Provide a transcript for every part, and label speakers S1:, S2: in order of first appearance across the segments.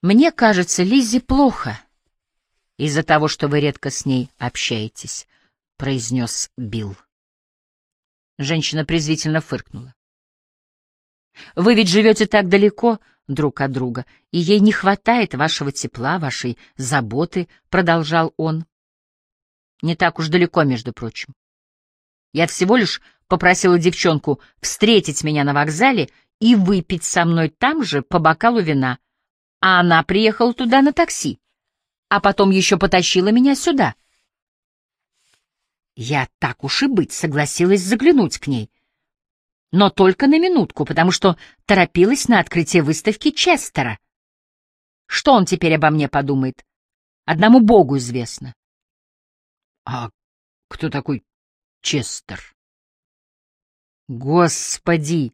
S1: Мне кажется, Лиззи плохо из-за того, что вы редко с ней общаетесь, произнес Билл. Женщина презрительно фыркнула. Вы ведь живете так далеко друг от друга, и ей не хватает вашего тепла, вашей заботы, продолжал он. Не так уж далеко, между прочим. Я всего лишь попросила девчонку встретить меня на вокзале и выпить со мной там же по бокалу вина, а она приехала туда на такси, а потом еще потащила меня сюда. Я так уж и быть согласилась заглянуть к ней, но только на минутку, потому что торопилась на открытие выставки Честера. Что он теперь обо мне подумает? Одному Богу известно. — А кто такой Честер? — Господи!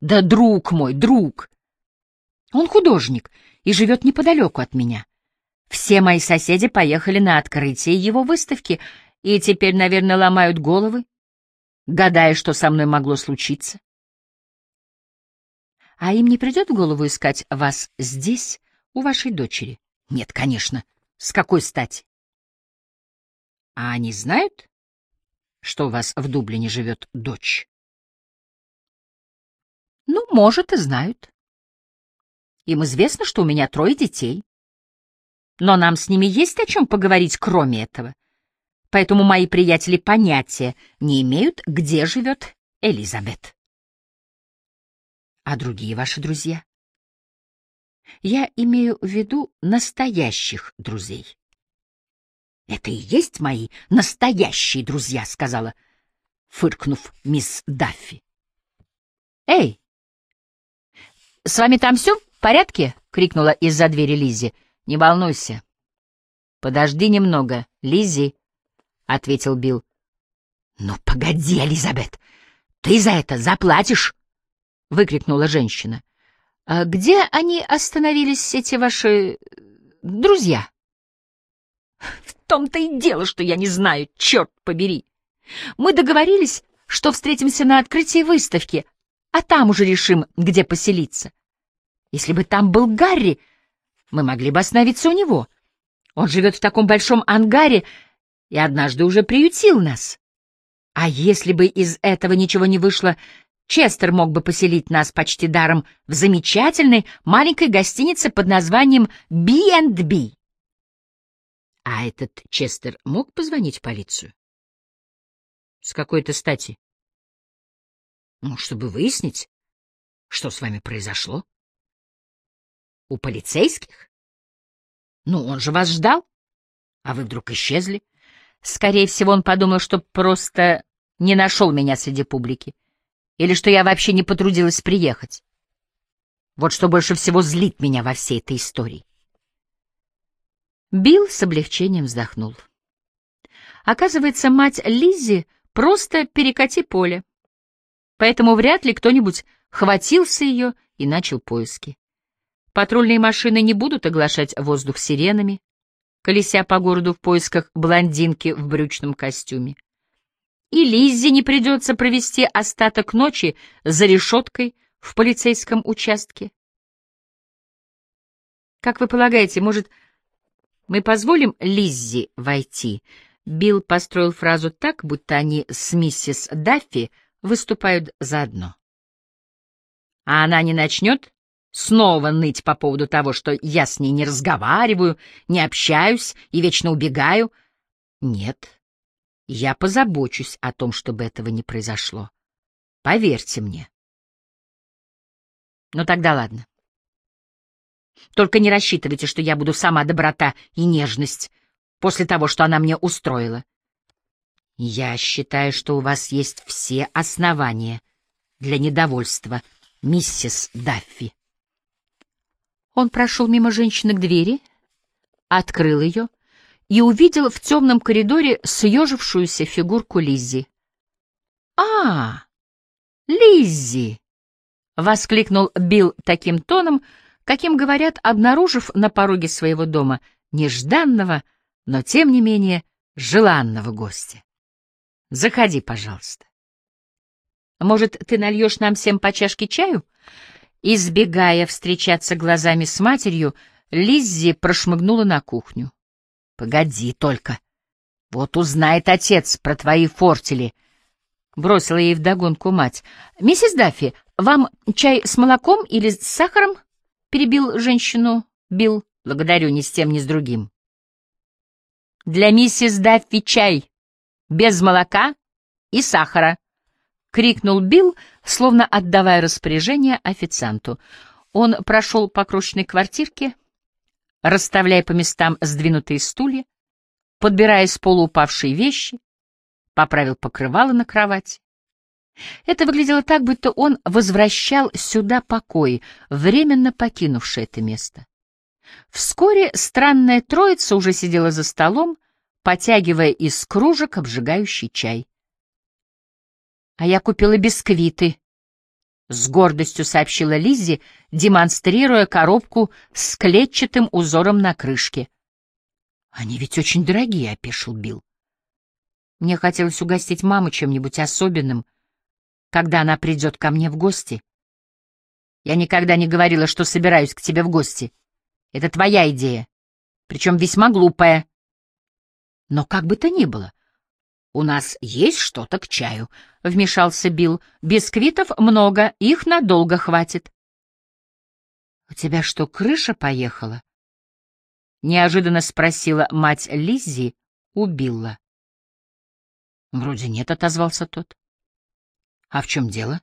S1: Да друг мой, друг! Он художник и живет неподалеку от меня. Все мои соседи поехали на открытие его выставки и теперь, наверное, ломают головы, гадая, что со мной могло случиться. А им не придет в голову искать вас здесь, у вашей дочери? Нет, конечно. С какой стати? А они знают, что у вас в Дублине живет дочь? Ну, может, и знают. Им известно, что у меня трое детей. Но нам с ними есть о чем поговорить, кроме этого. Поэтому мои приятели понятия не имеют, где живет Элизабет. А другие ваши друзья? Я имею в виду настоящих друзей. Это и есть мои настоящие друзья, сказала, фыркнув мисс Даффи. Эй, с вами там все порядке? крикнула из-за двери Лизи. Не волнуйся. Подожди немного, Лизи, ответил Билл. Ну погоди, Элизабет, ты за это заплатишь, выкрикнула женщина. А где они остановились, эти ваши друзья? В том-то и дело, что я не знаю, черт побери. Мы договорились, что встретимся на открытии выставки, а там уже решим, где поселиться. Если бы там был Гарри, мы могли бы остановиться у него. Он живет в таком большом ангаре и однажды уже приютил нас. А если бы из этого ничего не вышло, Честер мог бы поселить нас почти даром в замечательной маленькой гостинице под названием B&B. А этот Честер мог позвонить в полицию? С какой-то стати? Ну, чтобы выяснить, что с вами произошло. У полицейских? Ну, он же вас ждал, а вы вдруг исчезли. Скорее всего, он подумал, что просто не нашел меня среди публики, или что я вообще не потрудилась приехать. Вот что больше всего злит меня во всей этой истории. Билл с облегчением вздохнул. Оказывается, мать Лиззи просто перекати поле, поэтому вряд ли кто-нибудь хватился ее и начал поиски. Патрульные машины не будут оглашать воздух сиренами, колеся по городу в поисках блондинки в брючном костюме. И Лиззе не придется провести остаток ночи за решеткой в полицейском участке. Как вы полагаете, может, мы позволим Лиззи войти? Билл построил фразу так, будто они с миссис Даффи выступают заодно. А она не начнет снова ныть по поводу того, что я с ней не разговариваю, не общаюсь и вечно убегаю. Нет, я позабочусь о том, чтобы этого не произошло. Поверьте мне. Ну тогда ладно. Только не рассчитывайте, что я буду сама доброта и нежность после того, что она мне устроила. Я считаю, что у вас есть все основания для недовольства, миссис Даффи. Он прошел мимо женщины к двери, открыл ее и увидел в темном коридоре съежившуюся фигурку Лиззи. «А, Лиззи!» — воскликнул Билл таким тоном, каким говорят, обнаружив на пороге своего дома нежданного, но, тем не менее, желанного гостя. «Заходи, пожалуйста. Может, ты нальешь нам всем по чашке чаю?» Избегая встречаться глазами с матерью, Лиззи прошмыгнула на кухню. — Погоди только. Вот узнает отец про твои фортели. Бросила ей вдогонку мать. — Миссис Даффи, вам чай с молоком или с сахаром? — перебил женщину Билл. — Благодарю, ни с тем, ни с другим. — Для миссис Даффи чай. Без молока и сахара. — крикнул Билл, словно отдавая распоряжение официанту. Он прошел по крошечной квартирке, расставляя по местам сдвинутые стулья, подбирая с пола упавшие вещи, поправил покрывало на кровати. Это выглядело так, будто он возвращал сюда покой, временно покинувший это место. Вскоре странная троица уже сидела за столом, потягивая из кружек обжигающий чай. — А я купила бисквиты, — с гордостью сообщила Лиззи, демонстрируя коробку с клетчатым узором на крышке. — Они ведь очень дорогие, — опешил Билл. Мне хотелось угостить маму чем-нибудь особенным, когда она придет ко мне в гости. Я никогда не говорила, что собираюсь к тебе в гости. Это твоя идея, причем весьма глупая. Но как бы то ни было, «У нас есть что-то к чаю», — вмешался Билл. «Бисквитов много, их надолго хватит». «У тебя что, крыша поехала?» — неожиданно спросила мать Лиззи у Билла. «Вроде нет», — отозвался тот. «А в чем дело?»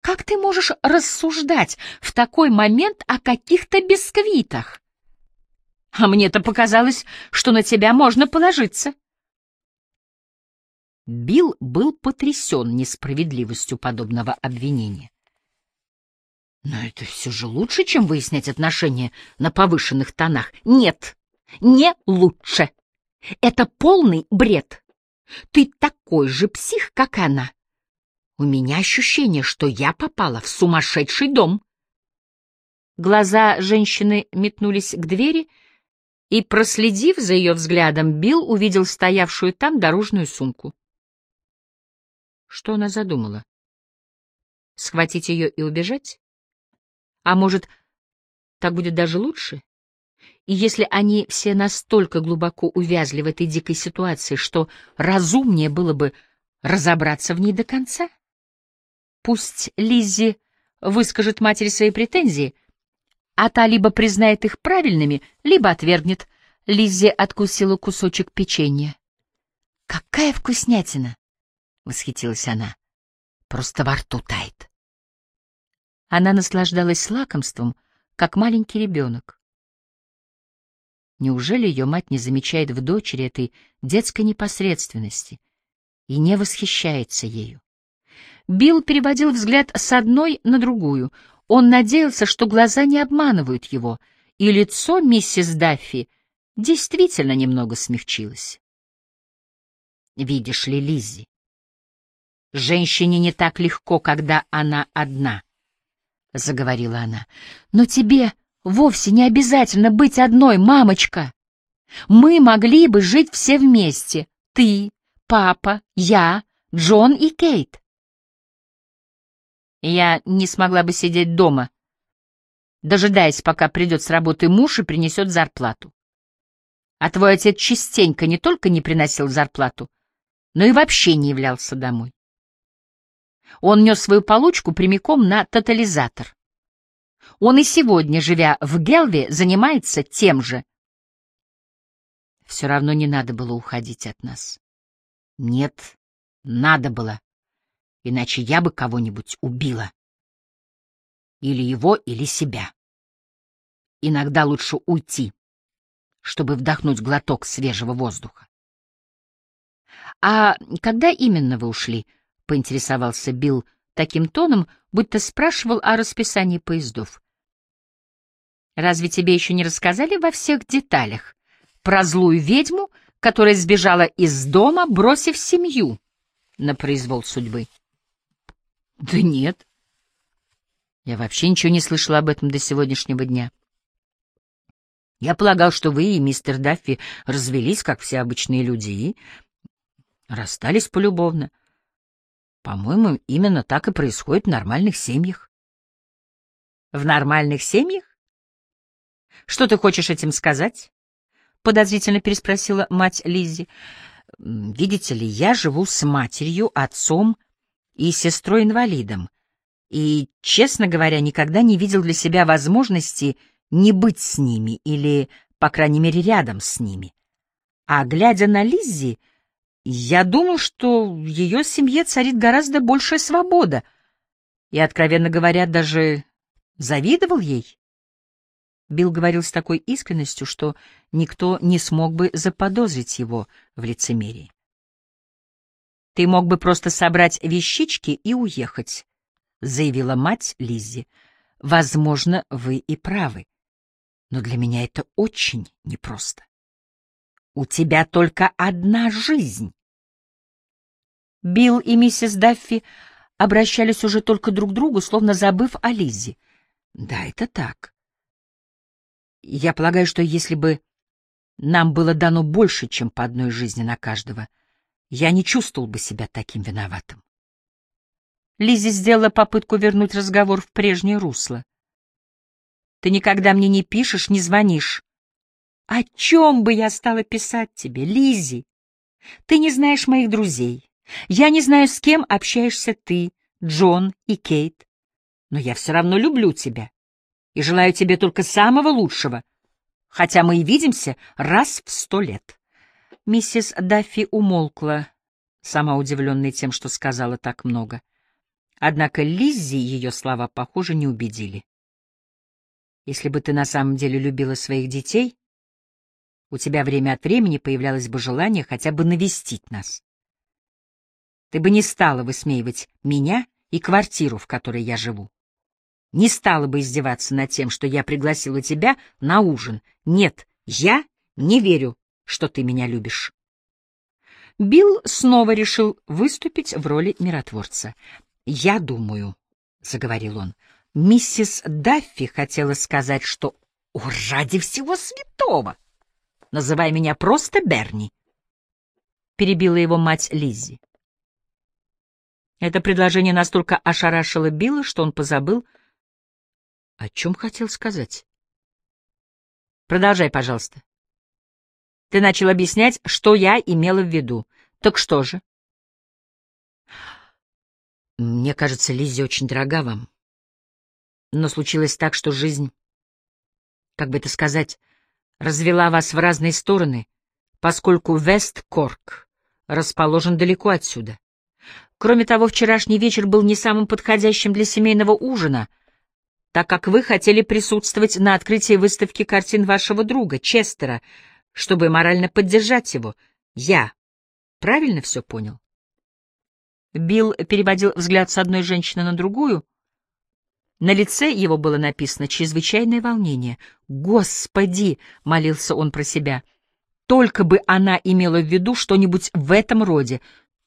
S1: «Как ты можешь рассуждать в такой момент о каких-то бисквитах?» «А мне-то показалось, что на тебя можно положиться». Билл был потрясен несправедливостью подобного обвинения. Но это все же лучше, чем выяснять отношения на повышенных тонах. Нет, не лучше. Это полный бред. Ты такой же псих, как она. У меня ощущение, что я попала в сумасшедший дом. Глаза женщины метнулись к двери, и, проследив за ее взглядом, Билл увидел стоявшую там дорожную сумку. Что она задумала? Схватить ее и убежать? А может, так будет даже лучше? И если они все настолько глубоко увязли в этой дикой ситуации, что разумнее было бы разобраться в ней до конца? Пусть Лиззи выскажет матери свои претензии, а та либо признает их правильными, либо отвергнет. Лиззи откусила кусочек печенья. «Какая вкуснятина!» — восхитилась она. «Просто во рту тает». Она наслаждалась лакомством, как маленький ребенок. Неужели ее мать не замечает в дочери этой детской непосредственности и не восхищается ею? Билл переводил взгляд с одной на другую. Он надеялся, что глаза не обманывают его, и лицо миссис Даффи действительно немного смягчилось. «Видишь ли, Лиззи, Женщине не так легко, когда она одна, — заговорила она. Но тебе вовсе не обязательно быть одной, мамочка. Мы могли бы жить все вместе. Ты, папа, я, Джон и Кейт. Я не смогла бы сидеть дома, дожидаясь, пока придет с работы муж и принесет зарплату. А твой отец частенько не только не приносил зарплату, но и вообще не являлся домой. Он нес свою получку прямиком на тотализатор. Он и сегодня, живя в Гелве, занимается тем же. Все равно не надо было уходить от нас. Нет, надо было, иначе я бы кого-нибудь убила. Или его, или себя. Иногда лучше уйти, чтобы вдохнуть глоток свежего воздуха. А когда именно вы ушли? — поинтересовался Билл таким тоном, будто спрашивал о расписании поездов. «Разве тебе еще не рассказали во всех деталях про злую ведьму, которая сбежала из дома, бросив семью на произвол судьбы?» «Да нет. Я вообще ничего не слышала об этом до сегодняшнего дня. Я полагал, что вы и мистер Даффи развелись, как все обычные люди, и расстались полюбовно». По-моему, именно так и происходит в нормальных семьях. В нормальных семьях? Что ты хочешь этим сказать? Подозрительно переспросила мать Лиззи. Видите ли, я живу с матерью, отцом и сестрой-инвалидом, и, честно говоря, никогда не видел для себя возможности не быть с ними или, по крайней мере, рядом с ними. А глядя на Лиззи, я думал, что в ее семье царит гораздо большая свобода, и, откровенно говоря, даже завидовал ей. Билл говорил с такой искренностью, что никто не смог бы заподозрить его в лицемерии. «Ты мог бы просто собрать вещички и уехать», — заявила мать Лиззи. «Возможно, вы и правы, но для меня это очень непросто. У тебя только одна жизнь. Билл и миссис Даффи обращались уже только друг к другу, словно забыв о Лиззе. Да, это так. Я полагаю, что если бы нам было дано больше, чем по одной жизни на каждого, я не чувствовал бы себя таким виноватым. Лиззи сделала попытку вернуть разговор в прежнее русло. Ты никогда мне не пишешь, не звонишь. О чем бы я стала писать тебе, Лизи? Ты не знаешь моих друзей. Я не знаю, с кем общаешься ты, Джон и Кейт. Но я все равно люблю тебя и желаю тебе только самого лучшего, хотя мы и видимся раз в сто лет. Миссис Даффи умолкла, сама удивленная тем, что сказала так много. Однако Лиззи ее слова, похоже, не убедили. Если бы ты на самом деле любила своих детей, у тебя время от времени появлялось бы желание хотя бы навестить нас. Ты бы не стала высмеивать меня и квартиру, в которой я живу. Не стала бы издеваться над тем, что я пригласила тебя на ужин. Нет, я не верю, что ты меня любишь. Билл снова решил выступить в роли миротворца. «Я думаю», — заговорил он, Миссис Даффи хотела сказать, что «О, ради всего святого! Называй меня просто Берни!» Перебила его мать Лиззи. Это предложение настолько ошарашило Билла, что он позабыл, о чем хотел сказать. Продолжай, пожалуйста. Ты начал объяснять, что я имела в виду. Так что же? Мне кажется, Лиззи очень дорога вам. Но случилось так, что жизнь, как бы это сказать, развела вас в разные стороны, поскольку Вест-Корк расположен далеко отсюда. Кроме того, вчерашний вечер был не самым подходящим для семейного ужина, так как вы хотели присутствовать на открытии выставки картин вашего друга, Честера, чтобы морально поддержать его. Я правильно все понял? Билл переводил взгляд с одной женщины на другую, на лице его было написано чрезвычайное волнение. «Господи!» — молился он про себя. «Только бы она имела в виду что-нибудь в этом роде,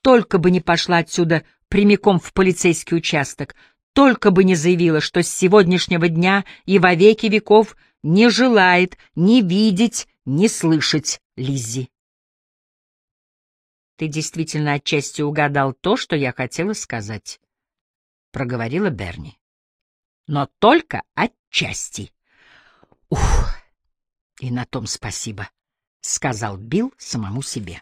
S1: только бы не пошла отсюда прямиком в полицейский участок, только бы не заявила, что с сегодняшнего дня и во веки веков не желает ни видеть, ни слышать Лиззи». «Ты действительно отчасти угадал то, что я хотела сказать», — проговорила Берни но только отчасти. Ух, и на том спасибо, — сказал Билл самому себе.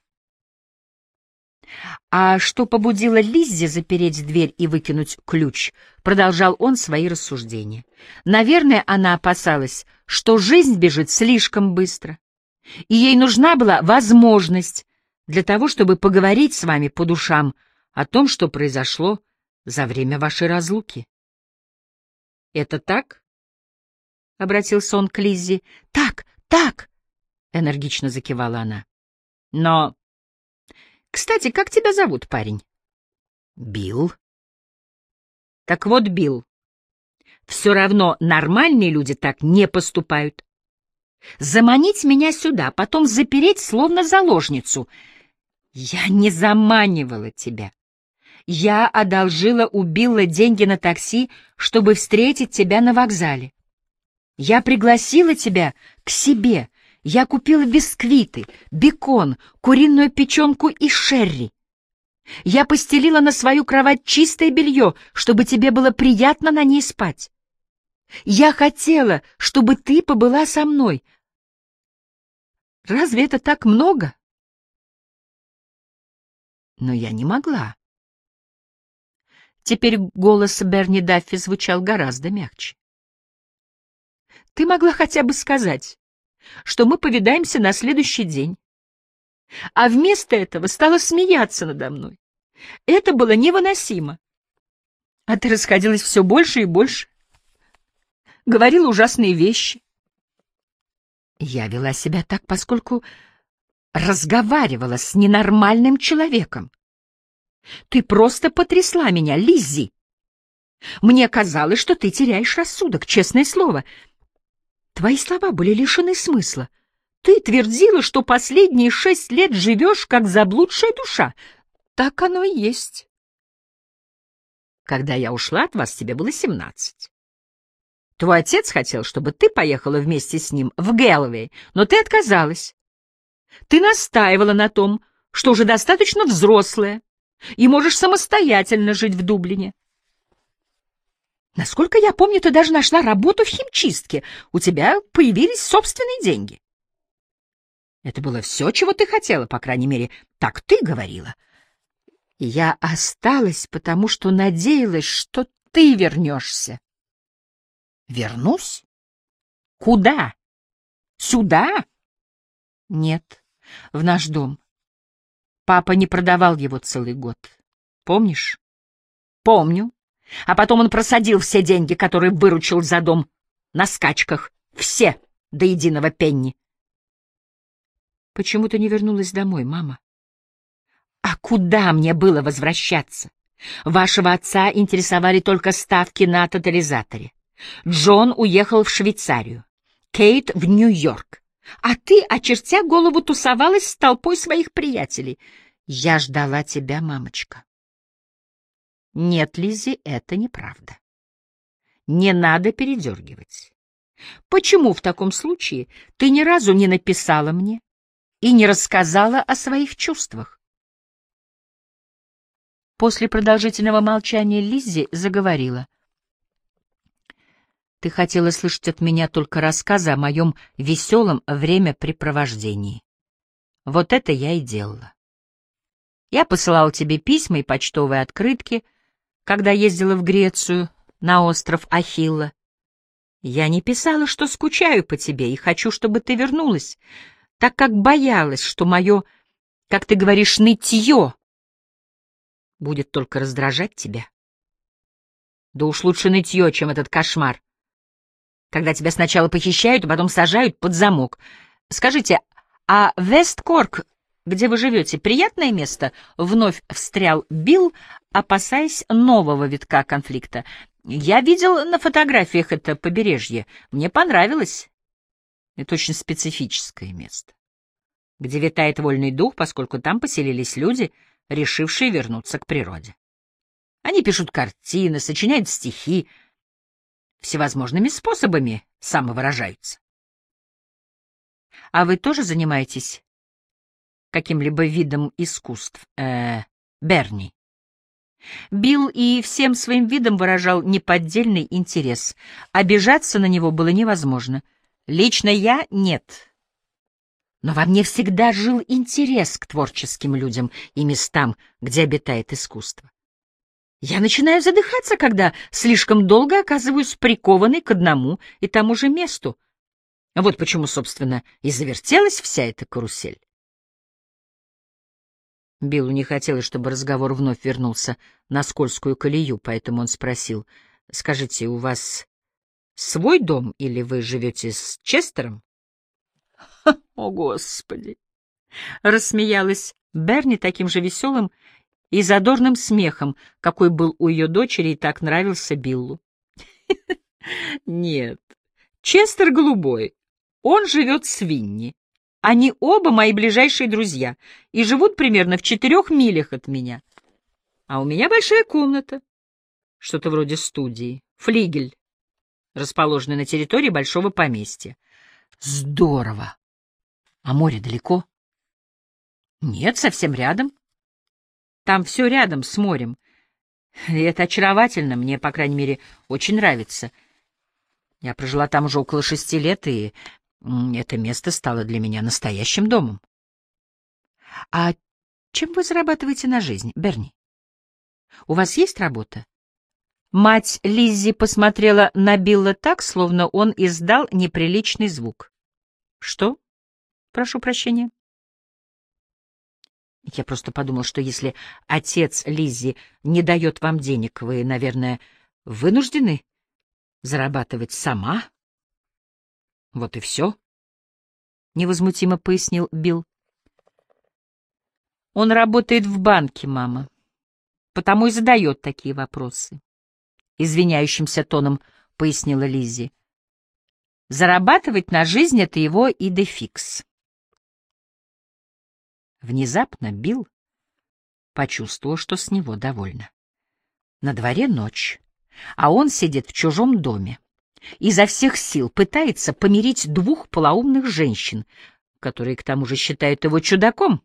S1: А что побудило Лиззи запереть дверь и выкинуть ключ, продолжал он свои рассуждения. Наверное, она опасалась, что жизнь бежит слишком быстро, и ей нужна была возможность для того, чтобы поговорить с вами по душам о том, что произошло за время вашей разлуки. «Это так?» — обратился он к Лиззи. «Так, так!» — энергично закивала она. «Но... Кстати, как тебя зовут, парень?» «Билл». «Так вот, Билл, все равно нормальные люди так не поступают. Заманить меня сюда, потом запереть, словно заложницу. Я не заманивала тебя. Я одолжила у Билла деньги на такси, чтобы встретить тебя на вокзале. Я пригласила тебя к себе. Я купила бисквиты, бекон, куриную печенку и шерри. Я постелила на свою кровать чистое белье, чтобы тебе было приятно на ней спать. Я хотела, чтобы ты побыла со мной. Разве это так много? Но я не могла. Теперь голос Берни Даффи звучал гораздо мягче. Ты могла хотя бы сказать, что мы повидаемся на следующий день. А вместо этого стала смеяться надо мной. Это было невыносимо. А ты расходилась все больше и больше. Говорила ужасные вещи. Я вела себя так, поскольку разговаривала с ненормальным человеком. Ты просто потрясла меня, Лиззи. Мне казалось, что ты теряешь рассудок, честное слово. Твои слова были лишены смысла. Ты твердила, что последние шесть лет живешь, как заблудшая душа. Так оно и есть. Когда я ушла от вас, тебе было семнадцать. Твой отец хотел, чтобы ты поехала вместе с ним в Гэллоуэй, но ты отказалась. Ты настаивала на том, что уже достаточно взрослая и можешь самостоятельно жить в Дублине. Насколько я помню, ты даже нашла работу в химчистке. У тебя появились собственные деньги. Это было все, чего ты хотела, по крайней мере, так ты говорила. Я осталась, потому что надеялась, что ты вернешься. Вернусь? Куда? Сюда? Нет, в наш дом. Папа не продавал его целый год. Помнишь? Помню. А потом он просадил все деньги, которые выручил за дом на скачках. Все, до единого пенни. Почему ты не вернулась домой, мама? А куда мне было возвращаться? Вашего отца интересовали только ставки на тотализаторе. Джон уехал в Швейцарию, Кейт в Нью-Йорк. А ты, очертя голову, тусовалась с толпой своих приятелей. Я ждала тебя, мамочка. Нет, Лизи, это неправда. Не надо передергивать. Почему в таком случае ты ни разу не написала мне и не рассказала о своих чувствах? После продолжительного молчания Лиззи заговорила. Ты хотела слышать от меня только рассказы о моем веселом времяпрепровождении. Вот это я и делала. Я посылала тебе письма и почтовые открытки — когда ездила в Грецию, на остров Ахилла. Я не писала, что скучаю по тебе и хочу, чтобы ты вернулась, так как боялась, что мое, как ты говоришь, нытье будет только раздражать тебя. Да уж лучше нытье, чем этот кошмар. Когда тебя сначала похищают, а потом сажают под замок. Скажите, а Весткорк где вы живете, приятное место?» — вновь встрял Билл, опасаясь нового витка конфликта. «Я видел на фотографиях это побережье. Мне понравилось. Это очень специфическое место, где витает вольный дух, поскольку там поселились люди, решившие вернуться к природе. Они пишут картины, сочиняют стихи, всевозможными способами самовыражаются. А вы тоже занимаетесь каким-либо видом искусств, э, Берни. Билл и всем своим видом выражал неподдельный интерес. Обижаться на него было невозможно. Лично я — нет. Но во мне всегда жил интерес к творческим людям и местам, где обитает искусство. Я начинаю задыхаться, когда слишком долго оказываюсь прикованной к одному и тому же месту. Вот почему, собственно, и завертелась вся эта карусель. Биллу не хотелось, чтобы разговор вновь вернулся на скользкую колею, поэтому он спросил, «Скажите, у вас свой дом или вы живете с Честером?» «О, Господи!» — рассмеялась Берни таким же веселым и задорным смехом, какой был у ее дочери и так нравился Биллу. «Нет, Честер голубой, он живет с Винни. Они оба мои ближайшие друзья и живут примерно в четырех милях от меня. А у меня большая комната, что-то вроде студии, флигель, расположенный на территории большого поместья. Здорово! А море далеко? Нет, совсем рядом. Там все рядом с морем. И это очаровательно, мне, по крайней мере, очень нравится. Я прожила там уже около шести лет, и это место стало для меня настоящим домом. А чем вы зарабатываете на жизнь, Берни? У вас есть работа? Мать Лиззи посмотрела на Билла так, словно он издал неприличный звук. Что? Прошу прощения. Я просто подумал, что если отец Лиззи не дает вам денег, вы, наверное, вынуждены зарабатывать сама. Вот и все. Невозмутимо пояснил Билл. Он работает в банке, мама, потому и задает такие вопросы. Извиняющимся тоном пояснила Лиззи. Зарабатывать на жизнь — это его идефикс. Внезапно Билл почувствовал, что с него довольно. На дворе ночь, а он сидит в чужом доме. Изо всех сил пытается помирить двух полоумных женщин, которые к тому же считают его чудаком,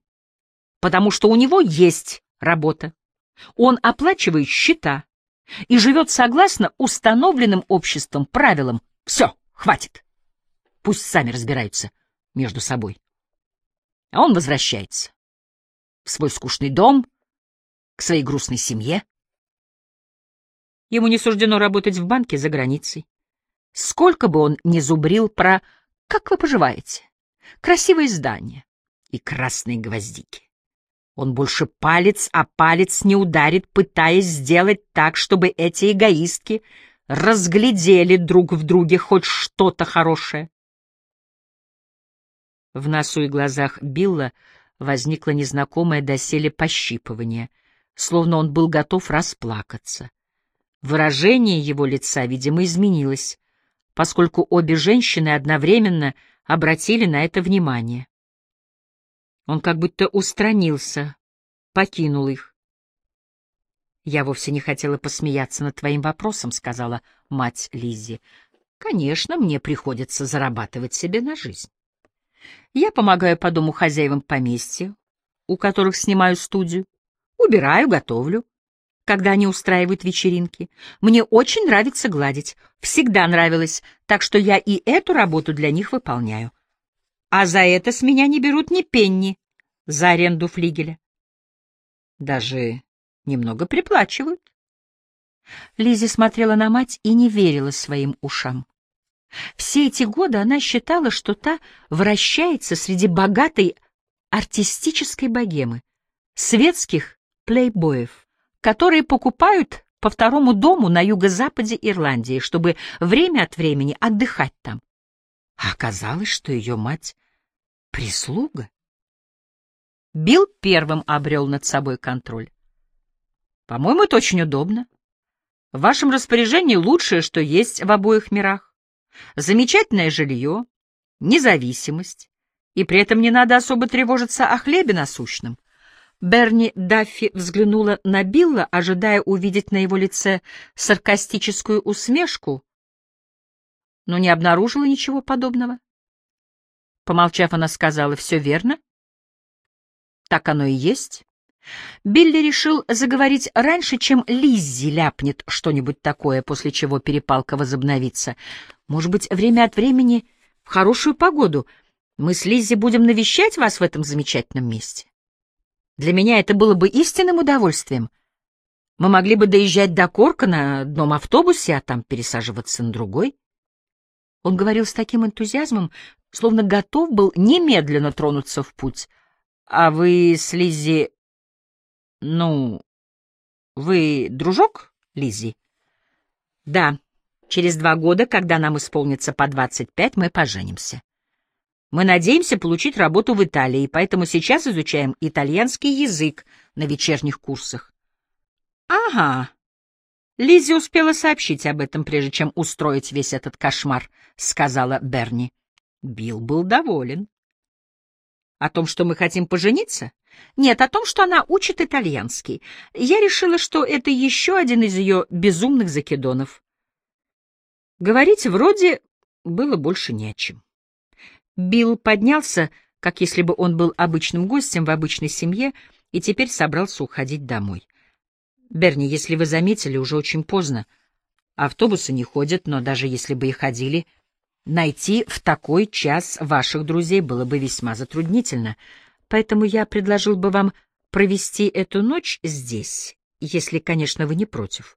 S1: потому что у него есть работа. Он оплачивает счета и живет согласно установленным обществом правилам. Все, хватит. Пусть сами разбираются между собой. А он возвращается в свой скучный дом, к своей грустной семье. Ему не суждено работать в банке за границей. Сколько бы он ни зубрил про «как вы поживаете?» красивые здания и красные гвоздики. Он больше палец а палец не ударит, пытаясь сделать так, чтобы эти эгоистки разглядели друг в друге хоть что-то хорошее. В носу и глазах Билла возникло незнакомое доселе пощипывание, словно он был готов расплакаться. Выражение его лица, видимо, изменилось, поскольку обе женщины одновременно обратили на это внимание. Он как будто устранился, покинул их. «Я вовсе не хотела посмеяться над твоим вопросом», — сказала мать Лиззи. «Конечно, мне приходится зарабатывать себе на жизнь». Я помогаю по дому хозяевам поместья, у которых снимаю студию, убираю, готовлю, когда они устраивают вечеринки. Мне очень нравится гладить, всегда нравилось, так что я и эту работу для них выполняю. А за это с меня не берут ни пенни за аренду флигеля. Даже немного приплачивают. Лизи смотрела на мать и не верила своим ушам. Все эти годы она считала, что та вращается среди богатой артистической богемы, светских плейбоев, которые покупают по второму дому на юго-западе Ирландии, чтобы время от времени отдыхать там. А оказалось, что ее мать — прислуга. Билл первым обрел над собой контроль. «По-моему, это очень удобно. В вашем распоряжении лучшее, что есть в обоих мирах. Замечательное жилье, независимость, и при этом не надо особо тревожиться о хлебе насущном. Берни Даффи взглянула на Билла, ожидая увидеть на его лице саркастическую усмешку, но не обнаружила ничего подобного. Помолчав, она сказала, «Все верно. Так оно и есть. Билли решил заговорить раньше, чем Лиззи ляпнет что-нибудь такое, после чего перепалка возобновится. Может быть, время от времени, в хорошую погоду, мы с Лиззи будем навещать вас в этом замечательном месте. Для меня это было бы истинным удовольствием. Мы могли бы доезжать до Корка на одном автобусе, а там пересаживаться на другой. Он говорил с таким энтузиазмом, словно готов был немедленно тронуться в путь. А вы с Лиззи ну, вы дружок, Лизи? Да. Через два года, когда нам исполнится по двадцать пять, мы поженимся. Мы надеемся получить работу в Италии, поэтому сейчас изучаем итальянский язык на вечерних курсах. Ага. Лизи успела сообщить об этом, прежде чем устроить весь этот кошмар, сказала Берни. Билл был доволен. О том, что мы хотим пожениться? Нет, о том, что она учит итальянский. Я решила, что это еще один из ее безумных закидонов. Говорить вроде было больше не о чем. Билл поднялся, как если бы он был обычным гостем в обычной семье, и теперь собрался уходить домой. «Берни, если вы заметили, уже очень поздно, Автобусы не ходят, но даже если бы и ходили, найти в такой час ваших друзей было бы весьма затруднительно. Поэтому я предложил бы вам провести эту ночь здесь, если, конечно, вы не против,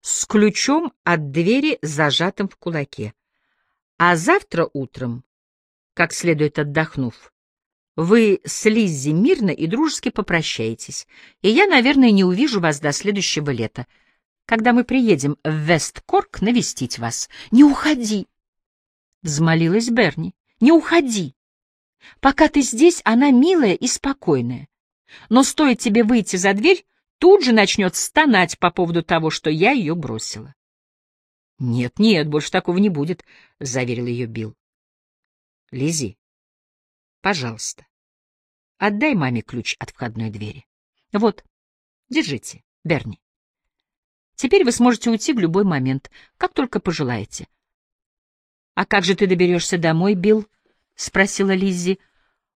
S1: с ключом от двери, зажатым в кулаке. А завтра утром, как следует отдохнув, вы с Лиззи мирно и дружески попрощаетесь, и я, наверное, не увижу вас до следующего лета, когда мы приедем в Весткорк навестить вас. Не уходи, — взмолилась Берни, — не уходи. Пока ты здесь, она милая и спокойная. Но стоит тебе выйти за дверь, тут же начнет стонать по поводу того, что я ее бросила. — Нет, нет, больше такого не будет, — заверил ее Билл. — Лизи, пожалуйста, отдай маме ключ от входной двери. Вот, держите, Берни. Теперь вы сможете уйти в любой момент, как только пожелаете. — А как же ты доберешься домой, Билл? — спросила Лиззи.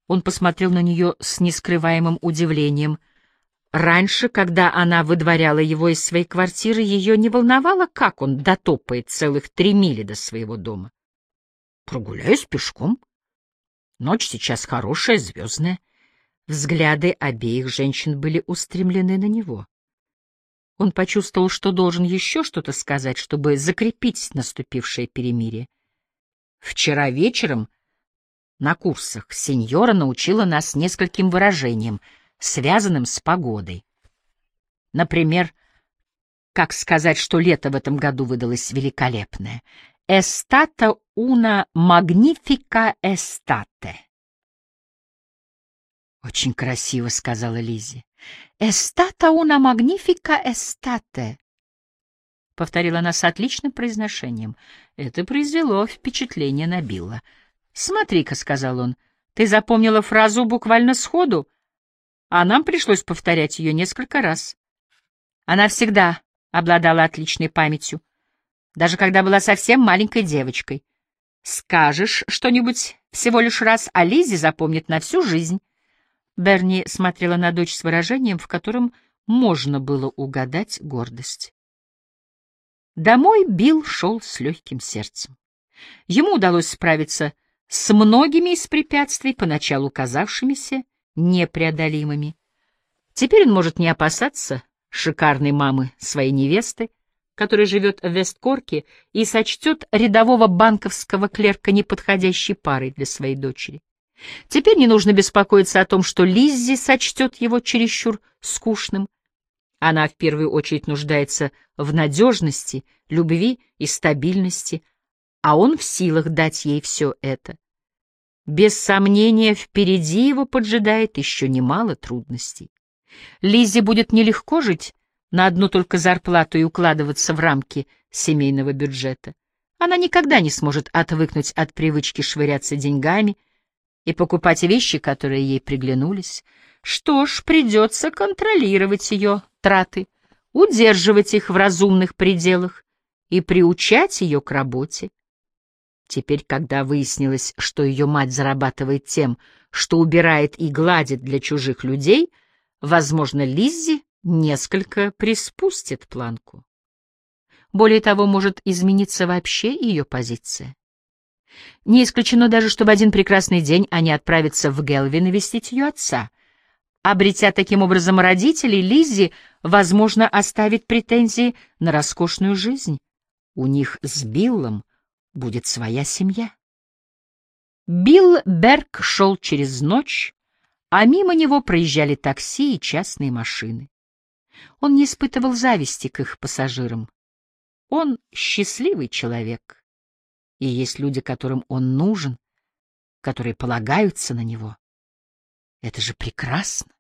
S1: Он посмотрел на нее с нескрываемым удивлением — Раньше, когда она выдворяла его из своей квартиры, ее не волновало, как он дотопает целых три мили до своего дома. Прогуляюсь пешком. Ночь сейчас хорошая, звездная. Взгляды обеих женщин были устремлены на него. Он почувствовал, что должен еще что-то сказать, чтобы закрепить наступившее перемирие. Вчера вечером на курсах сеньора научила нас нескольким выражениям — связанным с погодой. Например, как сказать, что лето в этом году выдалось великолепное? «Эстата уна магнифика эстате». «Очень красиво», — сказала Лизи. «Эстата уна магнифика эстате», — повторила она с отличным произношением. Это произвело впечатление на Билла. «Смотри-ка», — сказал он, — «ты запомнила фразу буквально сходу?» а нам пришлось повторять ее несколько раз. Она всегда обладала отличной памятью, даже когда была совсем маленькой девочкой. Скажешь что-нибудь всего лишь раз, а Лизи запомнит на всю жизнь. Берни смотрела на дочь с выражением, в котором можно было угадать гордость. Домой Билл шел с легким сердцем. Ему удалось справиться с многими из препятствий, поначалу казавшимися непреодолимыми. Теперь он может не опасаться шикарной мамы своей невесты, которая живет в Весткорке и сочтет рядового банковского клерка неподходящей парой для своей дочери. Теперь не нужно беспокоиться о том, что Лиззи сочтет его чересчур скучным. Она в первую очередь нуждается в надежности, любви и стабильности, а он в силах дать ей все это. Без сомнения, впереди его поджидает еще немало трудностей. Лизе будет нелегко жить на одну только зарплату и укладываться в рамки семейного бюджета. Она никогда не сможет отвыкнуть от привычки швыряться деньгами и покупать вещи, которые ей приглянулись. Что ж, придется контролировать ее траты, удерживать их в разумных пределах и приучать ее к работе. Теперь, когда выяснилось, что ее мать зарабатывает тем, что убирает и гладит для чужих людей, возможно, Лиззи несколько приспустит планку. Более того, может измениться вообще ее позиция. Не исключено даже, что в один прекрасный день они отправятся в Гелви навестить ее отца. Обретя таким образом родителей, Лиззи, возможно, оставит претензии на роскошную жизнь. У них с Биллом будет своя семья. Билл Берг шел через ночь, а мимо него проезжали такси и частные машины. Он не испытывал зависти к их пассажирам. Он счастливый человек, и есть люди, которым он нужен, которые полагаются на него. Это же прекрасно.